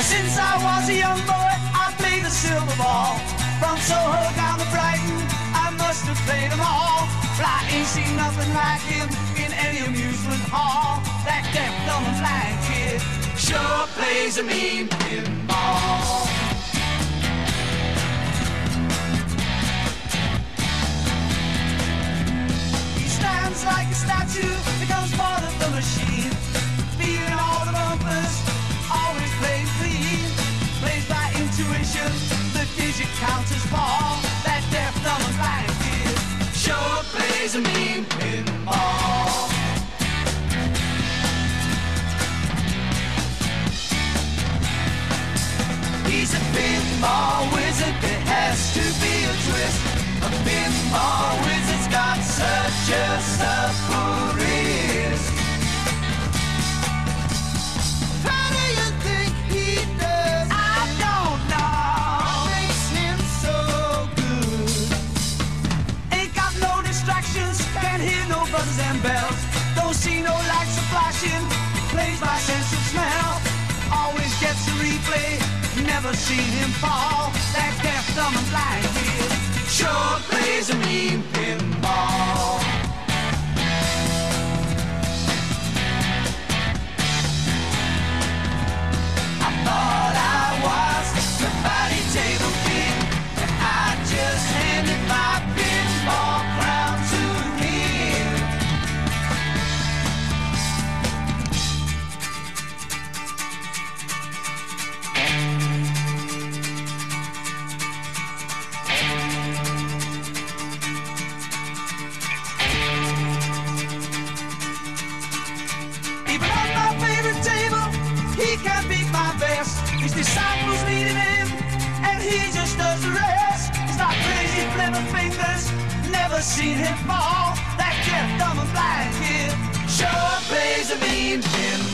Ever since I was a young boy, I played the silver ball. From Soho down to Brighton, I must have played them all. But I ain't seen nothing like him in any amusement hall. That deaf, dumb, and blind kid sure plays a mean pinball. He stands like a statue, becomes part of the machine. Plays a mean pinball. He's a pinball wizard, it has to be a twist. A pinball distractions, can't hear no buzzes and bells. Don't see no lights a flashing, plays by sense of smell. Always gets a replay, never seen him fall. That deaf, dumb, and blind kid sure plays a mean pinball. His disciples needed him, and he just does the rest. He's not crazy, clever fingers, never seen him fall. That deaf, dumb, and blind kid sure plays a mean pinball.